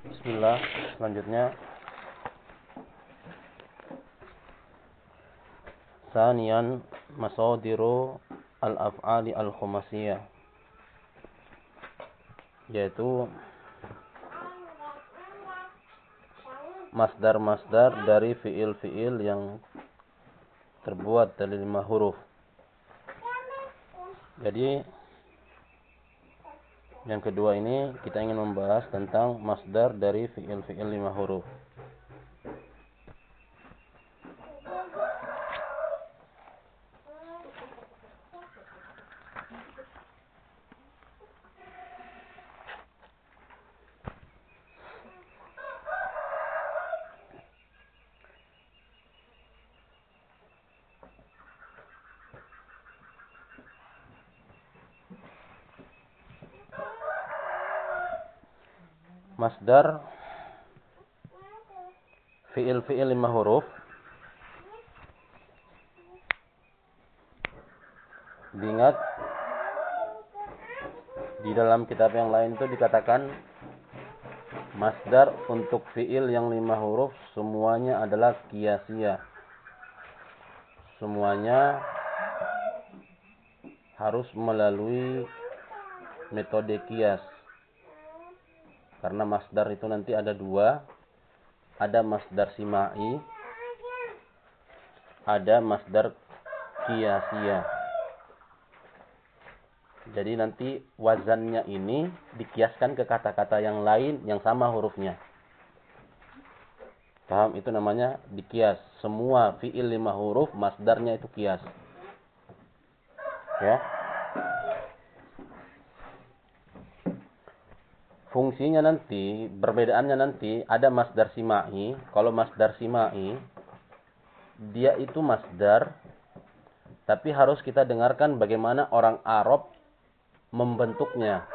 Bismillah, selanjutnya Sanian masadiru al-af'ali al-khumasiyah yaitu masdar-masdar dari fiil-fiil yang terbuat dari lima huruf. Jadi yang kedua ini kita ingin membahas tentang masdar dari fiil-fiil lima huruf. Masdar fiil-fiil lima huruf diingat di dalam kitab yang lain itu dikatakan masdar untuk fiil yang lima huruf semuanya adalah kiasia semuanya harus melalui metode kias karena masdar itu nanti ada dua. Ada masdar simai. Ada masdar kiasia. Jadi nanti wazannya ini dikiaskan ke kata-kata yang lain yang sama hurufnya. Paham? Itu namanya dikias. Semua fiil lima huruf, masdarnya itu kias. Ya. Fungsinya nanti, perbedaannya nanti ada masdar simai. Kalau masdar simai, dia itu masdar, tapi harus kita dengarkan bagaimana orang Arab membentuknya.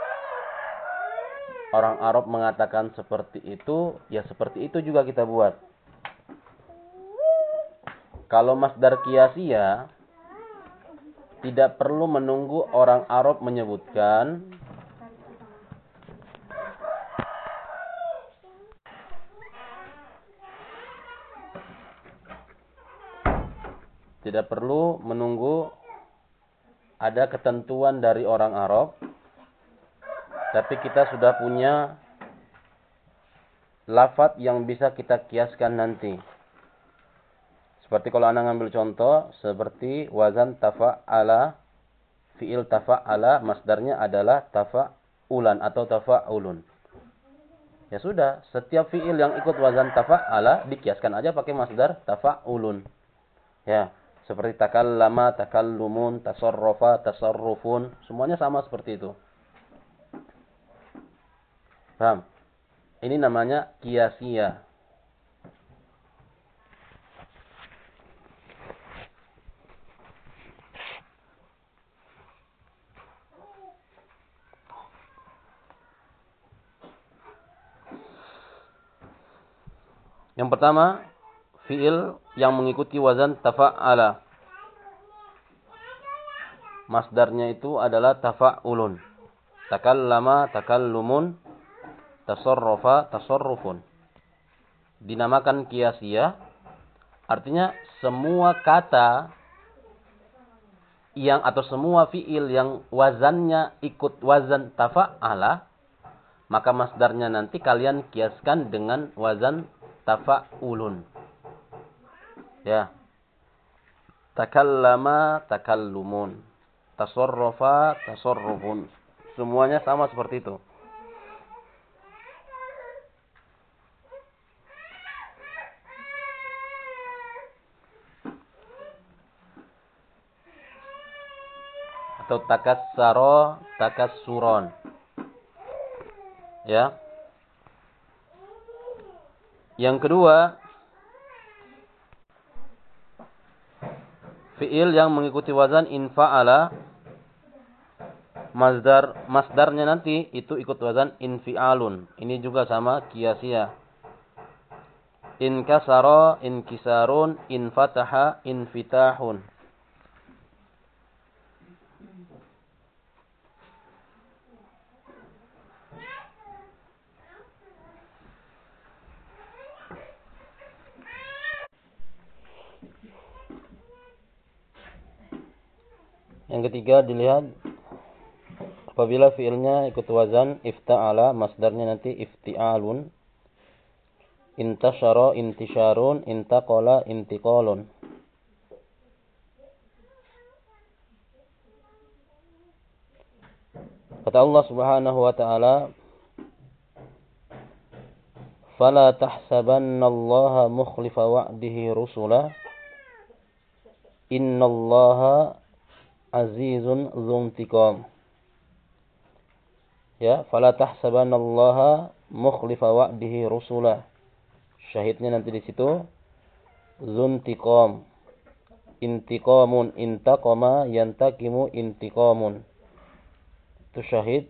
Orang Arab mengatakan seperti itu, ya seperti itu juga kita buat. Kalau masdar kiasia, tidak perlu menunggu orang Arab menyebutkan Tidak perlu menunggu ada ketentuan dari orang Arab. Tapi kita sudah punya lafat yang bisa kita kiaskan nanti. Seperti kalau anak ngambil contoh, seperti wazan tafa'ala, fi'il tafa'ala, masdarnya adalah tafa'ulan atau tafa'ulun. Ya sudah, setiap fi'il yang ikut wazan tafa'ala, dikiaskan aja pakai masdar tafa'ulun. Ya, seperti takallama, takallumun, tasarrufa, tasarrufun. Semuanya sama seperti itu. Paham? Ini namanya kiasia. Yang pertama, fiil yang mengikuti wazan tafa'ala. Masdarnya itu adalah tafa'ulun. Takallama, takallumun, tasarrufa, tasarrufun. Dinamakan kiasia. Artinya semua kata yang atau semua fiil yang wazannya ikut wazan tafa'ala. Maka masdarnya nanti kalian kiaskan dengan wazan tafa'ulun. Ya. Takallama takallumun. Tasarrafa tasarrufun. Semuanya sama seperti itu. atau takassaro takassuron ya yang kedua fiil yang mengikuti wazan infa'ala masdar masdarnya nanti itu ikut wazan infi'alun. Ini juga sama kiasia. In kasara inkisarun infataha infitahun. Yang ketiga dilihat apabila fiilnya ikut wazan ifta'ala, masdarnya nanti ifti'alun. Intasyara intisyarun, intaqala intiqalun. Kata Allah Subhanahu wa taala, "Fala tahsabannallaha mukhlifa wa'dihi rusula. Innallaha azizun dzuntiqam." Ya, fala tahsabannallaha mukhlifa wa'dihi rusula. Syahidnya nanti di situ zuntiqam. Intiqamun intaqama yantakimu intiqamun itu syahid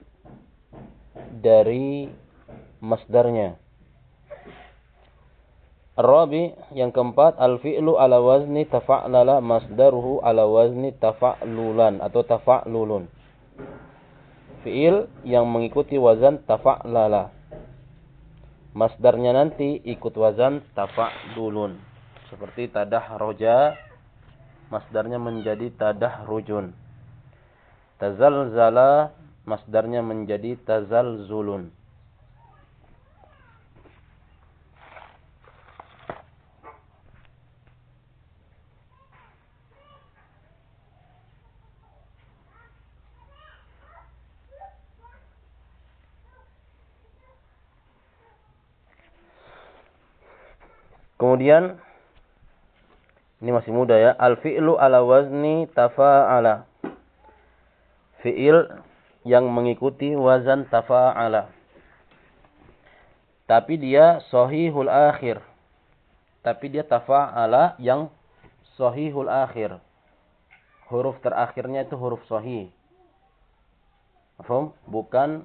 dari masdarnya. Rabi yang keempat al-fi'lu ala wazni tafa'lala masdaruhu ala wazni tafa'lulan atau tafa'lulun. Fi'il yang mengikuti wazan tafa'lala. Masdarnya nanti ikut wazan tafa'lulun. Seperti tadah roja masdarnya menjadi tadah rujun. Tazalzala masdarnya menjadi tazalzulun. Kemudian ini masih muda ya. Al-fi'lu ala wazni tafa'ala. Fi'il yang mengikuti wazan tafa'ala. Tapi dia sahihul akhir. Tapi dia tafa'ala yang sahihul akhir. Huruf terakhirnya itu huruf sahih. Faham? Bukan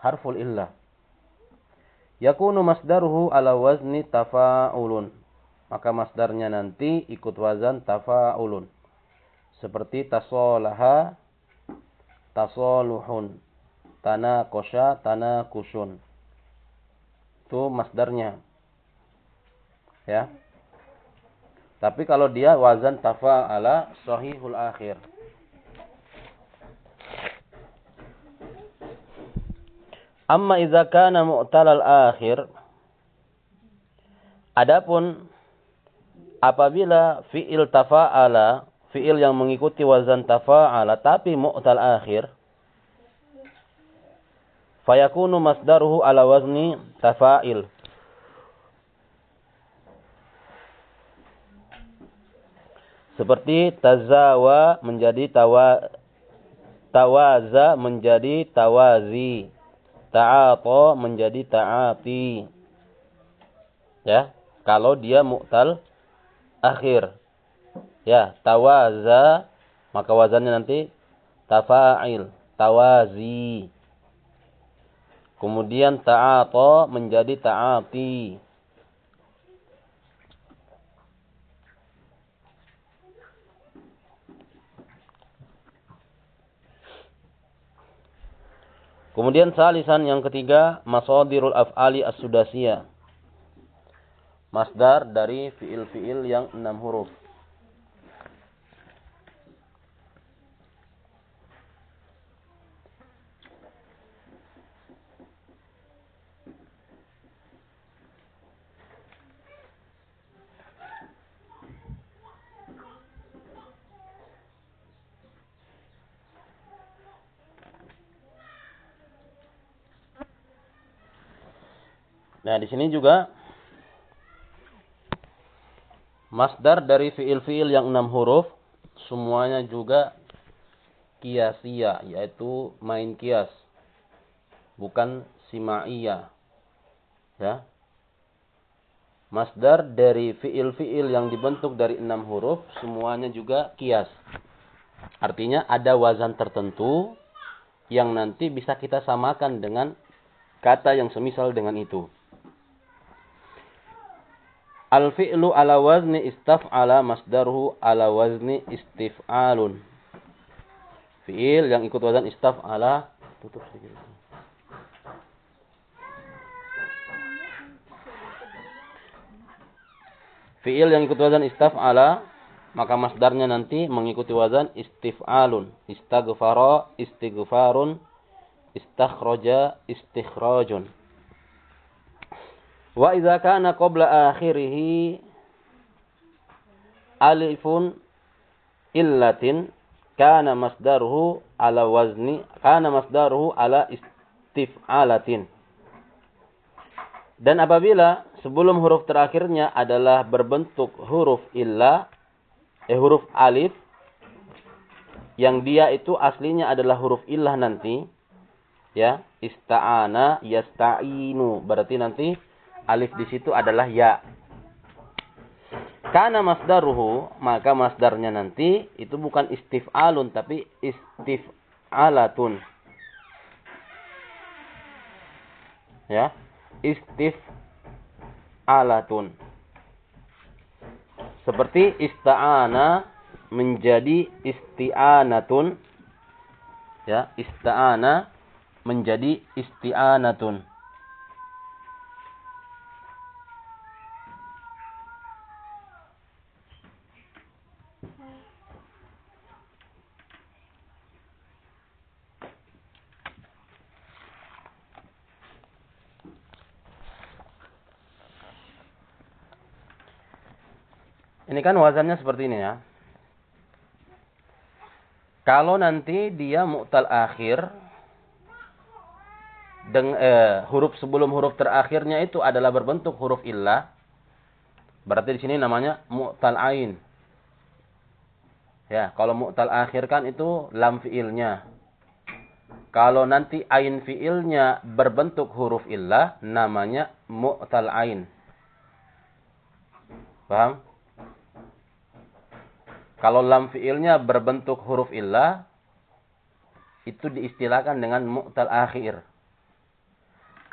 harful illah. Yakunu masdaruhu ala wazni tafa'ulun. Maka masdarnya nanti ikut wazan tafa'ulun. Seperti tasolaha tasaluhun tanah kosha tanah kusun. Itu masdarnya. Ya. Tapi kalau dia wazan tafa'ala sahihul akhir amma idza kana mu'talal akhir adapun apabila fi'il tafa'ala fiil yang mengikuti wazan tafa'ala tapi mu'tal akhir fayakunu masdaruhu ala wazni tafa'il. Seperti tazawa menjadi tawa tawaza menjadi tawazi ta'ata menjadi ta'ati ya kalau dia mu'tal akhir Ya, tawaza maka wazannya nanti tafa'il, tawazi. Kemudian ta'ata menjadi ta'ati. Kemudian salisan yang ketiga, masadirul af'ali as-sudasiyah. Masdar dari fiil-fiil yang enam huruf. Nah, di sini juga masdar dari fiil-fiil yang enam huruf semuanya juga kiasia, yaitu main kias. Bukan sima'iyah. Ya. Masdar dari fiil-fiil yang dibentuk dari enam huruf semuanya juga kias. Artinya ada wazan tertentu yang nanti bisa kita samakan dengan kata yang semisal dengan itu. Al-fi'lu ala wazni istaf'ala masdaruhu ala wazni istif'alun. Fi'il yang ikut wazan istaf'ala tutup sedikit. Fi'il yang ikut wazan istaf'ala maka masdarnya nanti mengikuti wazan istif'alun. Istaghfara, istighfarun, istakhraja, istikhrajun. Wa idza kana qabla akhirih alifun illatin kana masdaruhu ala wazni kana masdaruhu ala istif'alatin. Dan apabila sebelum huruf terakhirnya adalah berbentuk huruf illa eh huruf alif yang dia itu aslinya adalah huruf illah nanti ya ista'ana yasta'inu berarti nanti alif di situ adalah ya karena masdaruhu maka masdarnya nanti itu bukan istif'alun tapi istif'alatun ya istif'alatun seperti ista'ana menjadi isti'anatun. Ya, ista'ana menjadi isti'anatun. Ini kan wazannya seperti ini ya. Kalau nanti dia mu'tal akhir, deng, eh, huruf sebelum huruf terakhirnya itu adalah berbentuk huruf illah, berarti di sini namanya mu'tal ain. Ya, kalau mu'tal akhir kan itu lam fiilnya. Kalau nanti ain fiilnya berbentuk huruf illah, namanya mu'tal ain. Paham? Kalau lam fiilnya berbentuk huruf illah, itu diistilahkan dengan mu'tal akhir.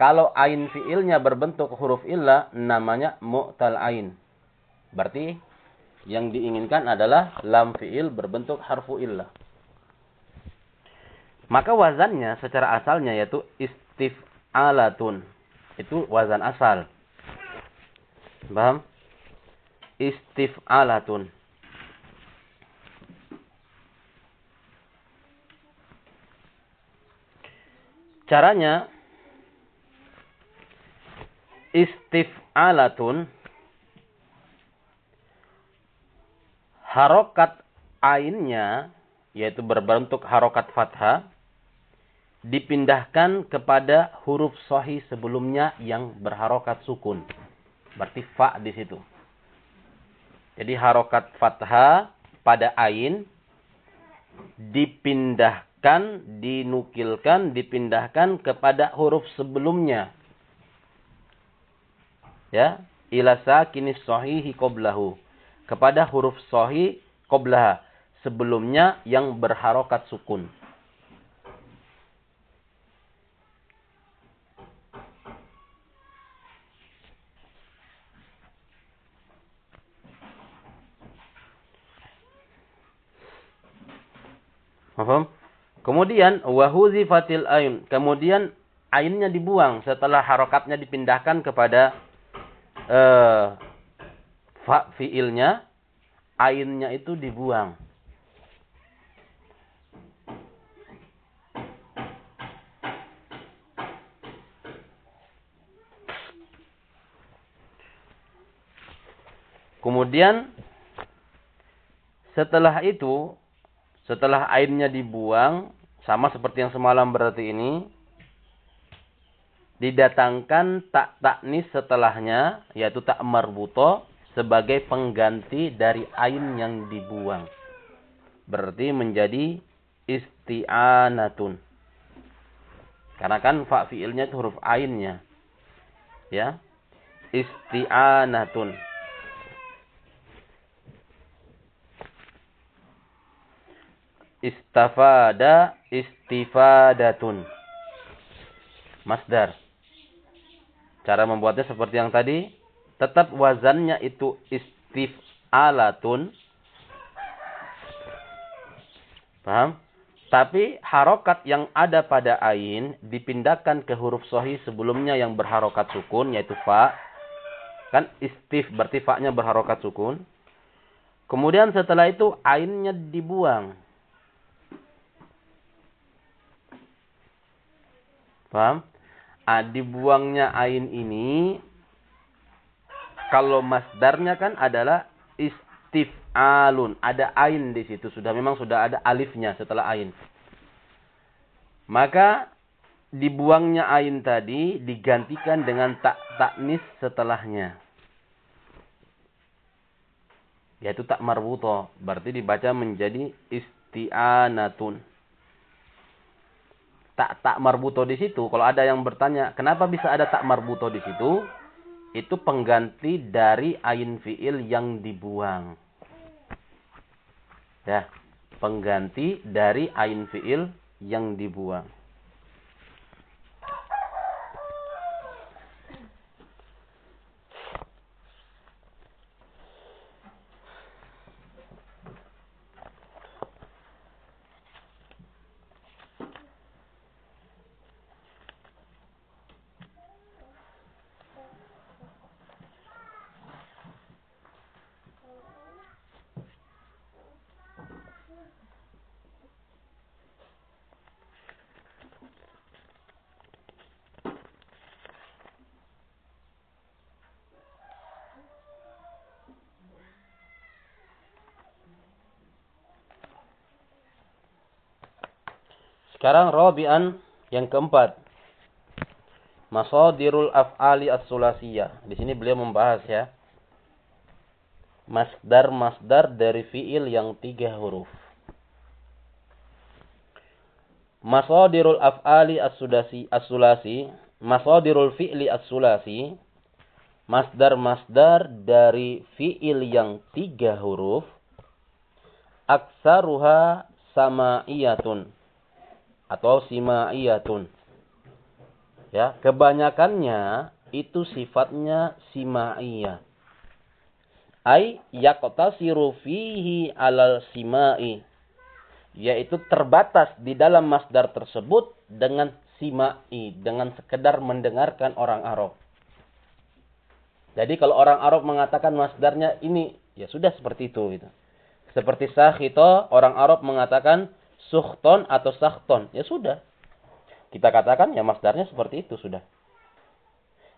Kalau ain fiilnya berbentuk huruf illah, namanya mu'tal ain. Berarti yang diinginkan adalah lam fiil berbentuk harfu illah. Maka wazannya secara asalnya yaitu istif'alatun. Itu wazan asal. Paham? Istif'alatun. Caranya istif'alatun harokat ainnya yaitu berbentuk harokat fathah dipindahkan kepada huruf sohi sebelumnya yang berharokat sukun. Berarti fa di situ. Jadi harokat fathah pada ain dipindahkan kan dinukilkan, dipindahkan kepada huruf sebelumnya. Ya, ila sakinis sahihi qoblahu. Kepada huruf sahih qoblaha. Sebelumnya yang berharokat sukun. Paham? Kemudian wahuzifatil ain. Kemudian ainnya dibuang setelah harokatnya dipindahkan kepada uh, fa fiilnya, ainnya itu dibuang. Kemudian setelah itu setelah airnya dibuang, sama seperti yang semalam berarti ini, didatangkan tak taknis setelahnya, yaitu tak marbuto, sebagai pengganti dari ain yang dibuang. Berarti menjadi isti'anatun. Karena kan fa fi'ilnya itu huruf ainnya. Ya. Isti'anatun. Istafada istifadatun. Masdar. Cara membuatnya seperti yang tadi. Tetap wazannya itu istif'alatun. Paham? Tapi harokat yang ada pada ain dipindahkan ke huruf sohi sebelumnya yang berharokat sukun yaitu fa. Kan istif berarti fa-nya berharokat sukun. Kemudian setelah itu ainnya dibuang. Paham? Ah, dibuangnya ain ini kalau masdarnya kan adalah istif'alun. Ada ain di situ. Sudah memang sudah ada alifnya setelah ain. Maka dibuangnya ain tadi digantikan dengan tak taknis setelahnya. Yaitu tak marbuto. Berarti dibaca menjadi isti'anatun. Tak tak marbuto di situ. Kalau ada yang bertanya, kenapa bisa ada tak marbuto di situ? Itu pengganti dari ain fiil yang dibuang. Ya, pengganti dari ain fiil yang dibuang. Sekarang Rabi'an yang keempat. Masadirul af'ali as-sulasiyah. Di sini beliau membahas ya. Masdar-masdar dari fi'il yang tiga huruf. Masadirul af'ali as-sulasi as-sulasi, masadirul fi'li as-sulasi, masdar-masdar dari fi'il yang tiga huruf, aksaruha sama'iyatun atau simaiyatun. Ya, kebanyakannya itu sifatnya simaiyah. Ai yaqtasiru fihi alal simai. Yaitu terbatas di dalam masdar tersebut dengan simai, dengan sekedar mendengarkan orang Arab. Jadi kalau orang Arab mengatakan masdarnya ini, ya sudah seperti itu gitu. Seperti sahito, orang Arab mengatakan suhton atau sahton. Ya sudah. Kita katakan ya masdarnya seperti itu sudah.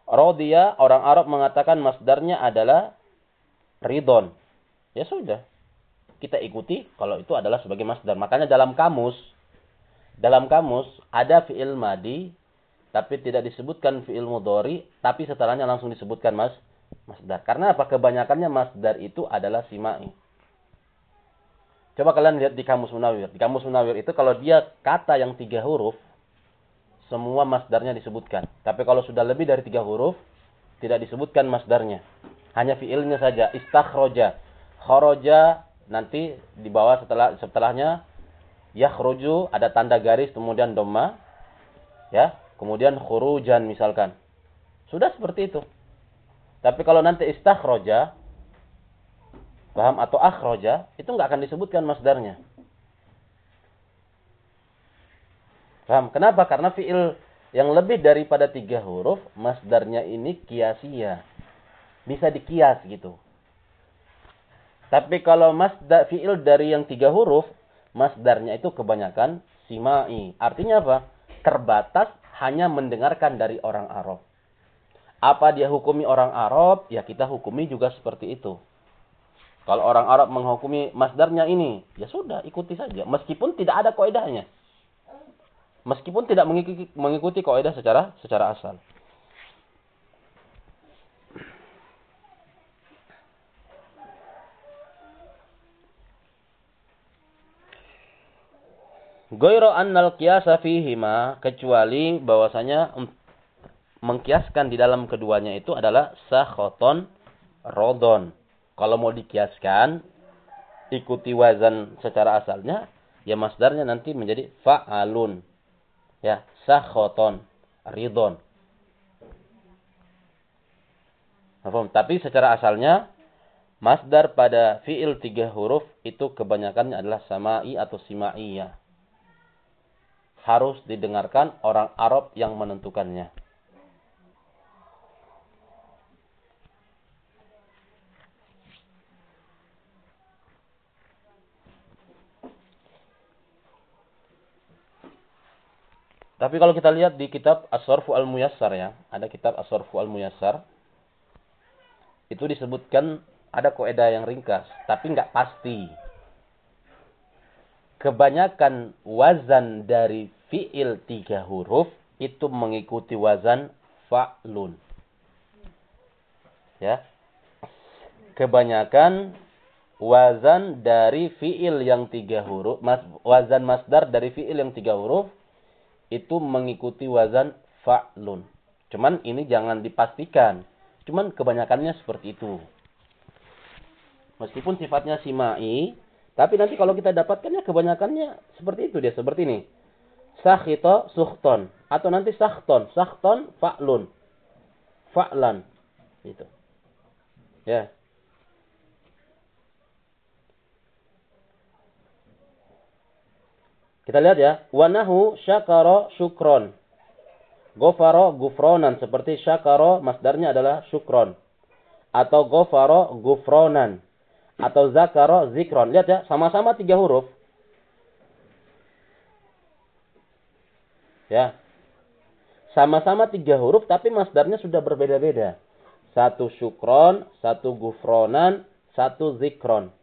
Rodiyah orang Arab mengatakan masdarnya adalah ridon. Ya sudah. Kita ikuti kalau itu adalah sebagai masdar. Makanya dalam kamus, dalam kamus ada fi'il madi, tapi tidak disebutkan fi'il mudori, tapi setelahnya langsung disebutkan mas masdar. Karena apa? Kebanyakannya masdar itu adalah simai. Coba kalian lihat di kamus munawir. Di kamus munawir itu kalau dia kata yang tiga huruf, semua masdarnya disebutkan. Tapi kalau sudah lebih dari tiga huruf, tidak disebutkan masdarnya. Hanya fiilnya saja. Istakhroja. Khoroja nanti di bawah setelah setelahnya yakhruju ada tanda garis kemudian doma ya kemudian khurujan misalkan sudah seperti itu tapi kalau nanti istakhroja paham atau akhroja, itu nggak akan disebutkan masdarnya. Paham? Kenapa? Karena fiil yang lebih daripada tiga huruf, masdarnya ini kiasia. Bisa dikias gitu. Tapi kalau masdar fiil dari yang tiga huruf, masdarnya itu kebanyakan simai. Artinya apa? Terbatas hanya mendengarkan dari orang Arab. Apa dia hukumi orang Arab? Ya kita hukumi juga seperti itu. Kalau orang Arab menghukumi masdarnya ini, ya sudah ikuti saja. Meskipun tidak ada koedahnya. Meskipun tidak mengikuti, mengikuti koedah secara secara asal. Goiro annal kiasa fihima kecuali bahwasanya mengkiaskan di dalam keduanya itu adalah sahoton rodon. Kalau mau dikiaskan, ikuti wazan secara asalnya, ya masdarnya nanti menjadi fa'alun. Ya, sakhoton, ridon. Tapi secara asalnya, masdar pada fi'il tiga huruf itu kebanyakannya adalah sama'i atau sima'iyah. Harus didengarkan orang Arab yang menentukannya. Tapi kalau kita lihat di kitab As-Sarfu Al-Muyassar ya, ada kitab As-Sarfu Al-Muyassar. Itu disebutkan ada koedah yang ringkas, tapi nggak pasti. Kebanyakan wazan dari fiil tiga huruf itu mengikuti wazan fa'lun. Ya. Kebanyakan wazan dari fiil yang tiga huruf, mas, wazan masdar dari fiil yang tiga huruf itu mengikuti wazan fa'lun. Cuman ini jangan dipastikan. Cuman kebanyakannya seperti itu. Meskipun sifatnya simai, tapi nanti kalau kita dapatkannya kebanyakannya seperti itu dia, seperti ini. Sakhito sukhton. Atau nanti sakhton. Sakhton fa'lun. Fa'lan. Itu. Ya. Kita lihat ya. Wanahu syakaro syukron. Gofaro gufronan. Seperti syakaro masdarnya adalah syukron. Atau gofaro gufronan. Atau zakaro zikron. Lihat ya. Sama-sama tiga huruf. Ya. Sama-sama tiga huruf tapi masdarnya sudah berbeda-beda. Satu syukron, satu gufronan, satu zikron.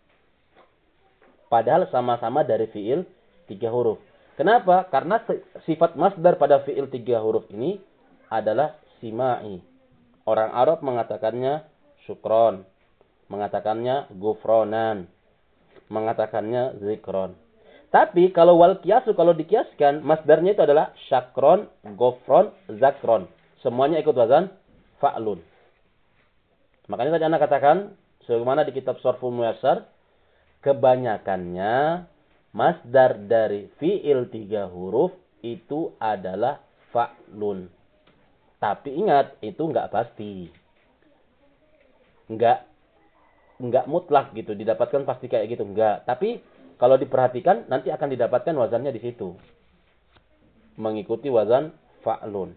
Padahal sama-sama dari fiil tiga huruf. Kenapa? Karena sifat masdar pada fiil tiga huruf ini adalah simai. Orang Arab mengatakannya syukron. Mengatakannya gufronan. Mengatakannya zikron. Tapi kalau wal kiasu, kalau dikiaskan, masdarnya itu adalah syakron, gofron, zakron. Semuanya ikut wazan fa'lun. Makanya tadi anak katakan, sebagaimana di kitab Sorful Muyassar, kebanyakannya masdar dari fiil tiga huruf itu adalah fa'lun. Tapi ingat, itu enggak pasti. Enggak enggak mutlak gitu, didapatkan pasti kayak gitu, enggak. Tapi kalau diperhatikan nanti akan didapatkan wazannya di situ. Mengikuti wazan fa'lun.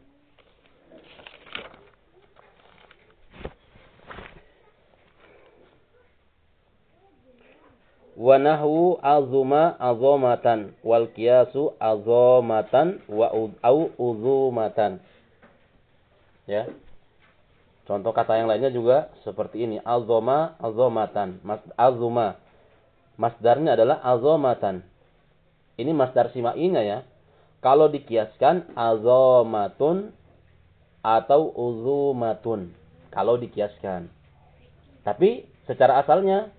Wa nahwu azuma azamatan wal qiyasu azamatan wa au uzumatan. Ya. Contoh kata yang lainnya juga seperti ini, azama azamatan, mas azuma. Masdarnya adalah azamatan. Ini masdar simainya ya. Kalau dikiaskan azamatun atau uzumatun. Kalau dikiaskan. Tapi secara asalnya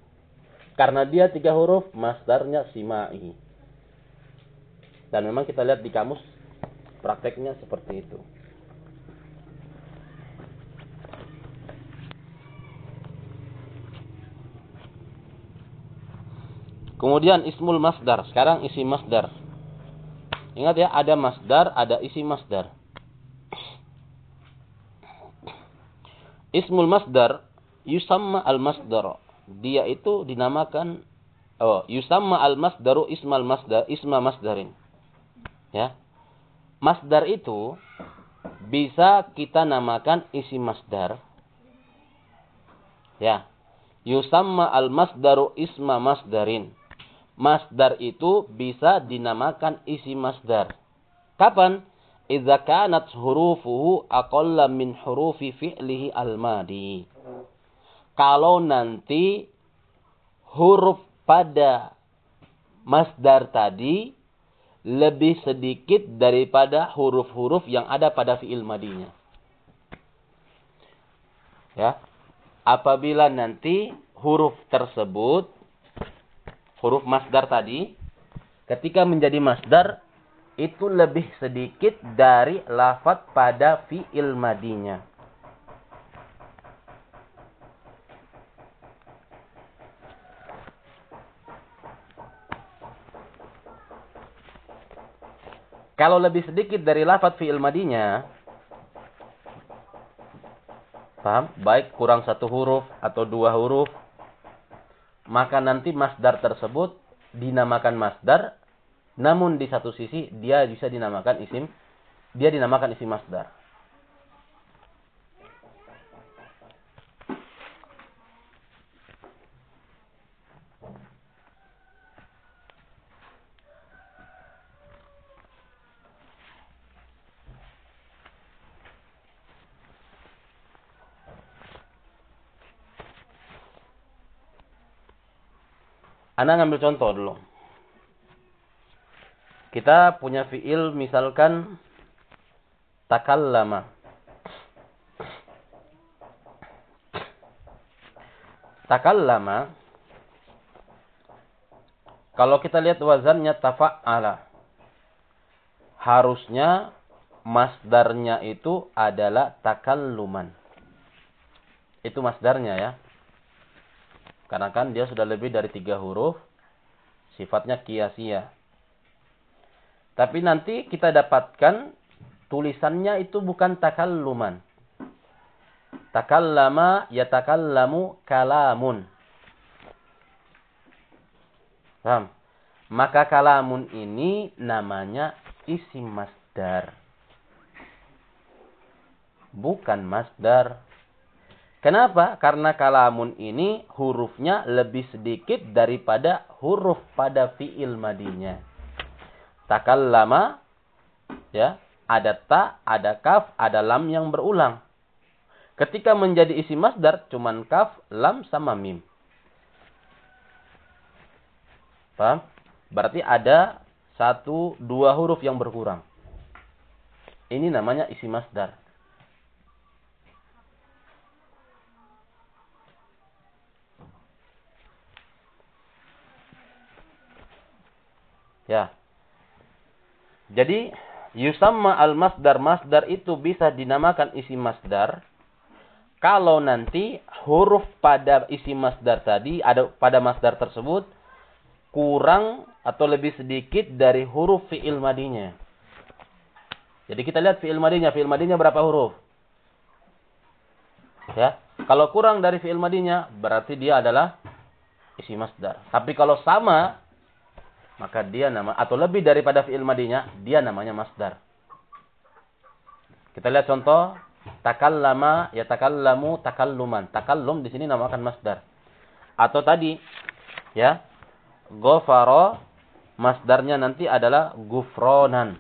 karena dia tiga huruf, masdarnya simai. Dan memang kita lihat di kamus prakteknya seperti itu. Kemudian ismul masdar. Sekarang isi masdar. Ingat ya, ada masdar, ada isi masdar. Ismul masdar yusamma al-masdar dia itu dinamakan oh yusamma al masdaru ismal masdar isma masdarin. Ya. Masdar itu bisa kita namakan isi masdar. Ya. Yusamma al masdaru isma masdarin. Masdar itu bisa dinamakan isi masdar. Kapan? Idza kanat hurufuhu aqalla min hurufi fi'lihi al-madi kalau nanti huruf pada masdar tadi lebih sedikit daripada huruf-huruf yang ada pada fiil madinya. Ya. Apabila nanti huruf tersebut huruf masdar tadi ketika menjadi masdar itu lebih sedikit dari lafaz pada fiil madinya. Kalau lebih sedikit dari lafaz fi'il madinya, paham? Baik kurang satu huruf atau dua huruf, maka nanti masdar tersebut dinamakan masdar, namun di satu sisi dia bisa dinamakan isim, dia dinamakan isim masdar. Anda ngambil contoh dulu. Kita punya fiil misalkan takallama. Takallama kalau kita lihat wazannya tafa'ala. Harusnya masdarnya itu adalah takalluman. Itu masdarnya ya. Karena kan dia sudah lebih dari tiga huruf. Sifatnya kiasia. Tapi nanti kita dapatkan tulisannya itu bukan takalluman. Takallama yatakallamu kalamun. Paham? Maka kalamun ini namanya isim masdar. Bukan masdar. Kenapa? Karena kalamun ini hurufnya lebih sedikit daripada huruf pada fiil madinya. Takallama ya, ada ta, ada kaf, ada lam yang berulang. Ketika menjadi isim masdar cuman kaf, lam sama mim. Paham? Berarti ada satu, dua huruf yang berkurang. Ini namanya isi masdar. Ya. Jadi, yusamma al-masdar. Masdar itu bisa dinamakan isi masdar. Kalau nanti huruf pada isi masdar tadi, ada pada masdar tersebut, kurang atau lebih sedikit dari huruf fi'il madinya. Jadi kita lihat fi'il madinya. Fi'il madinya berapa huruf? Ya. Kalau kurang dari fi'il madinya, berarti dia adalah isi masdar. Tapi kalau sama, maka dia nama atau lebih daripada fi'il madinya, dia namanya masdar. Kita lihat contoh takallama ya takallamu takalluman. Takallum di sini namakan masdar. Atau tadi ya, Gofaro masdarnya nanti adalah gufronan.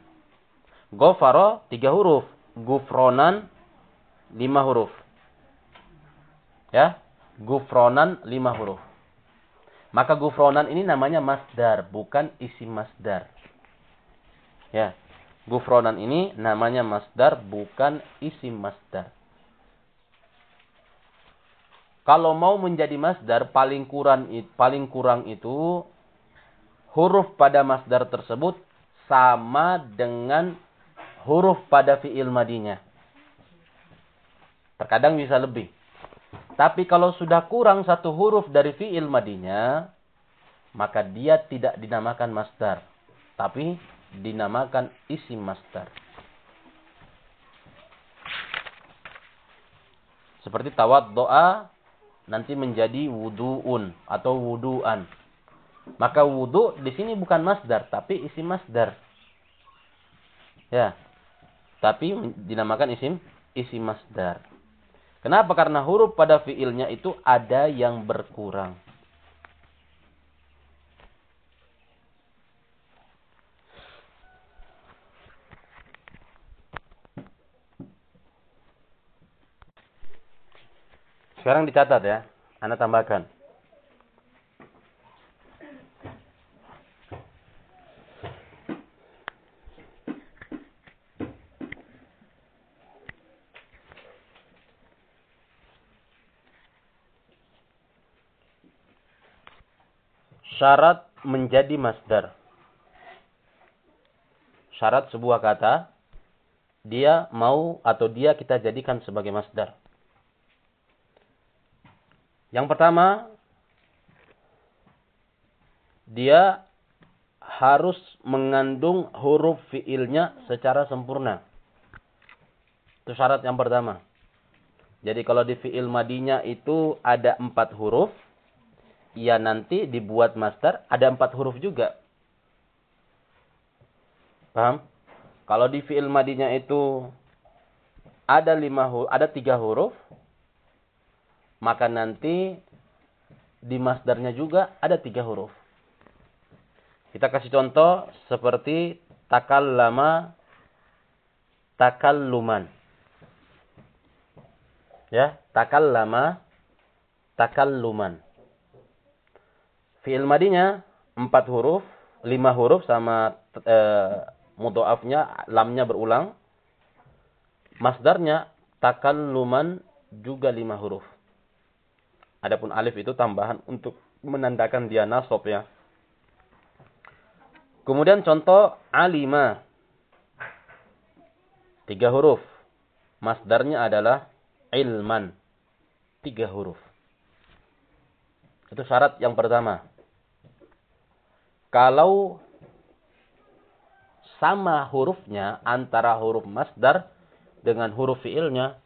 Gofaro tiga huruf. Gufronan lima huruf. Ya, gufronan lima huruf. Maka gufronan ini namanya masdar, bukan isi masdar. Ya, gufronan ini namanya masdar, bukan isi masdar. Kalau mau menjadi masdar paling kurang paling kurang itu huruf pada masdar tersebut sama dengan huruf pada fi'il madinya. Terkadang bisa lebih. Tapi kalau sudah kurang satu huruf dari fi'il madinya, maka dia tidak dinamakan masdar. Tapi dinamakan isim masdar. Seperti tawad doa nanti menjadi wudu'un atau wudu'an. Maka wudhu di sini bukan masdar, tapi isim masdar. Ya. Tapi dinamakan isim isim masdar. Kenapa? Karena huruf pada fiilnya itu ada yang berkurang. Sekarang dicatat ya. Anda tambahkan. Syarat menjadi masdar. Syarat sebuah kata, dia mau atau dia kita jadikan sebagai masdar. Yang pertama, dia harus mengandung huruf fiilnya secara sempurna. Itu syarat yang pertama. Jadi kalau di fiil madinya itu ada empat huruf, ya nanti dibuat master ada empat huruf juga. Paham? Kalau di fi'il madinya itu ada lima huruf, ada tiga huruf, maka nanti di masdarnya juga ada tiga huruf. Kita kasih contoh seperti takal lama, takal luman. Ya, takal lama, takal luman. Fi'il madinya empat huruf, lima huruf sama e, mudoafnya, lamnya berulang. Masdarnya takalluman juga lima huruf. Adapun alif itu tambahan untuk menandakan dia nasab ya. Kemudian contoh alima. Tiga huruf. Masdarnya adalah ilman. Tiga huruf. Itu syarat yang pertama. Kalau sama hurufnya antara huruf masdar dengan huruf fiilnya,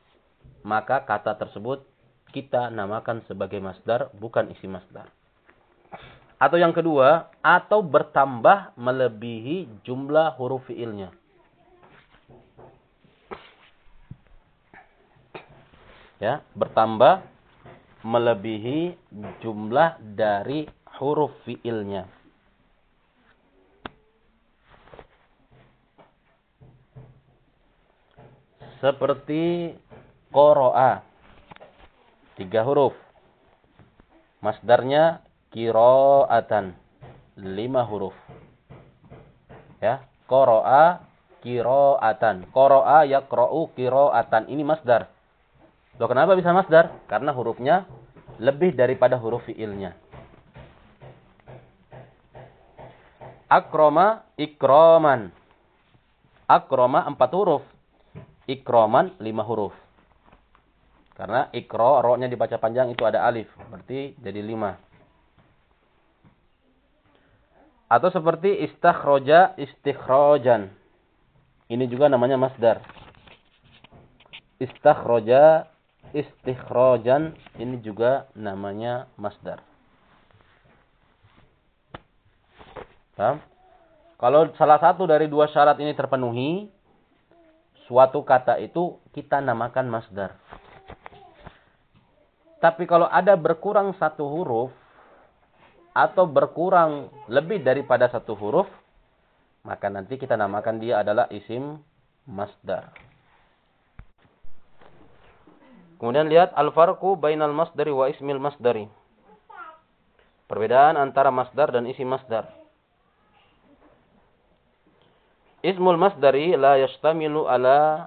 maka kata tersebut kita namakan sebagai masdar, bukan isi masdar. Atau yang kedua, atau bertambah melebihi jumlah huruf fiilnya. Ya, bertambah melebihi jumlah dari huruf fiilnya. Seperti koroa. Tiga huruf. Masdarnya kiroatan. Lima huruf. Ya. Koro'a kiroatan. Koro'a yakro'u kiroatan. Ini masdar. Loh kenapa bisa masdar? Karena hurufnya lebih daripada huruf fiilnya. Akroma ikroman. Akroma empat huruf. Ikroman lima huruf. Karena ikro, ro-nya dibaca panjang itu ada alif. Berarti jadi lima. Atau seperti istakhroja, istikhrojan. Ini juga namanya masdar. Istakhroja, istikhrojan. Ini juga namanya masdar. Paham? Kalau salah satu dari dua syarat ini terpenuhi, suatu kata itu kita namakan masdar. Tapi kalau ada berkurang satu huruf atau berkurang lebih daripada satu huruf, maka nanti kita namakan dia adalah isim masdar. Kemudian lihat al-farqu bainal masdari wa ismil masdari. Perbedaan antara masdar dan isim masdar. Ismul masdari la yastamilu ala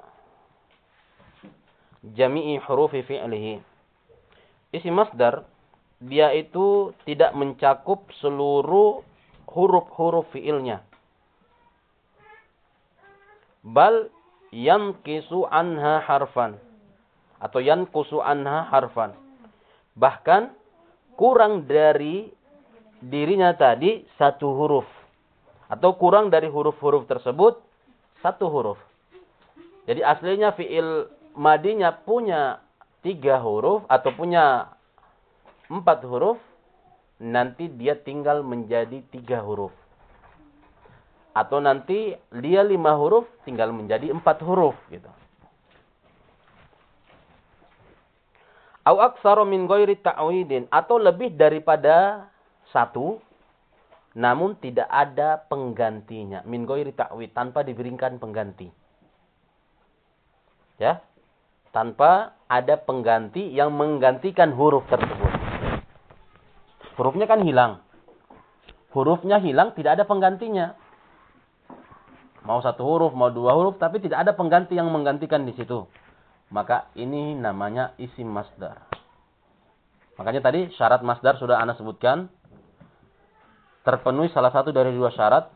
jami'i hurufi fi'lihi isi masdar dia itu tidak mencakup seluruh huruf-huruf fiilnya. Bal yankisu anha harfan atau yankusu anha harfan. Bahkan kurang dari dirinya tadi satu huruf atau kurang dari huruf-huruf tersebut satu huruf. Jadi aslinya fiil madinya punya tiga huruf atau punya empat huruf, nanti dia tinggal menjadi tiga huruf. Atau nanti dia lima huruf, tinggal menjadi empat huruf. gitu. Atau lebih daripada satu, namun tidak ada penggantinya. Min goiri ta'wid. Tanpa diberikan pengganti. Ya tanpa ada pengganti yang menggantikan huruf tersebut. Hurufnya kan hilang. Hurufnya hilang, tidak ada penggantinya. Mau satu huruf, mau dua huruf, tapi tidak ada pengganti yang menggantikan di situ. Maka ini namanya isim masdar. Makanya tadi syarat masdar sudah Anda sebutkan. Terpenuhi salah satu dari dua syarat.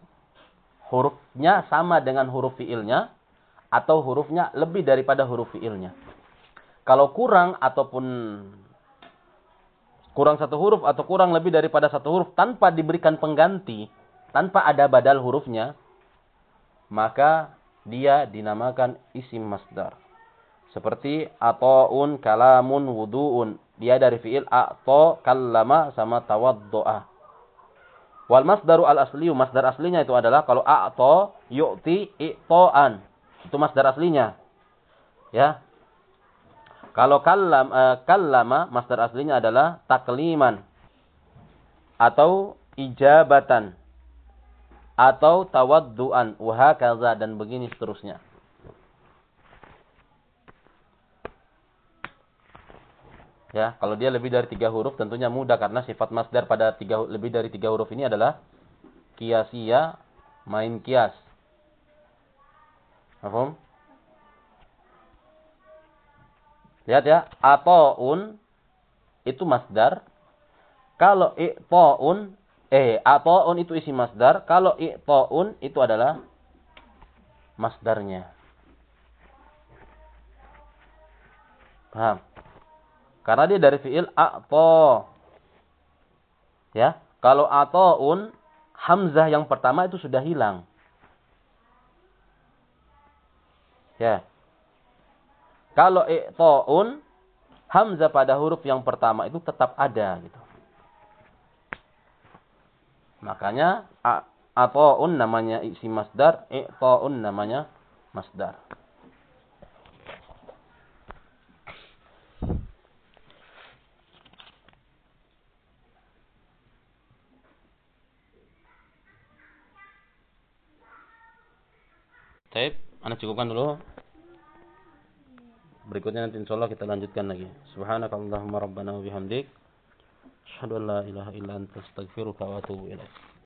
Hurufnya sama dengan huruf fiilnya atau hurufnya lebih daripada huruf fiilnya. Kalau kurang ataupun kurang satu huruf atau kurang lebih daripada satu huruf tanpa diberikan pengganti, tanpa ada badal hurufnya, maka dia dinamakan isim masdar. Seperti ato'un, kalamun, wudu'un. Dia dari fiil ato, kallama, sama tawaddo'a. Wal masdaru al asliyu, masdar aslinya itu adalah kalau ato, yu'ti, i'to'an. Itu masdar aslinya. Ya. Kalau kallam uh, kallama masdar aslinya adalah takliman atau ijabatan atau tawadduan wa kaza dan begini seterusnya. Ya, kalau dia lebih dari tiga huruf tentunya mudah karena sifat masdar pada tiga, lebih dari tiga huruf ini adalah kiasia main kias. Paham? Lihat ya, atoun itu masdar. Kalau i'ta'un eh atoun itu isi masdar, kalau i'ta'un itu adalah masdarnya. Paham? Karena dia dari fiil a'ta. Ya, kalau atoun hamzah yang pertama itu sudah hilang. Ya. Kalau i'ta'un hamzah pada huruf yang pertama itu tetap ada gitu. Makanya ata'un namanya isi masdar, i'ta'un namanya masdar. Taib, anda cukupkan dulu. Berikutnya nanti insyaallah kita lanjutkan lagi. Subhanakallahumma rabbana wa bihamdik. Asyhadu an la ilaha illa anta astaghfiruka wa atubu ilaik.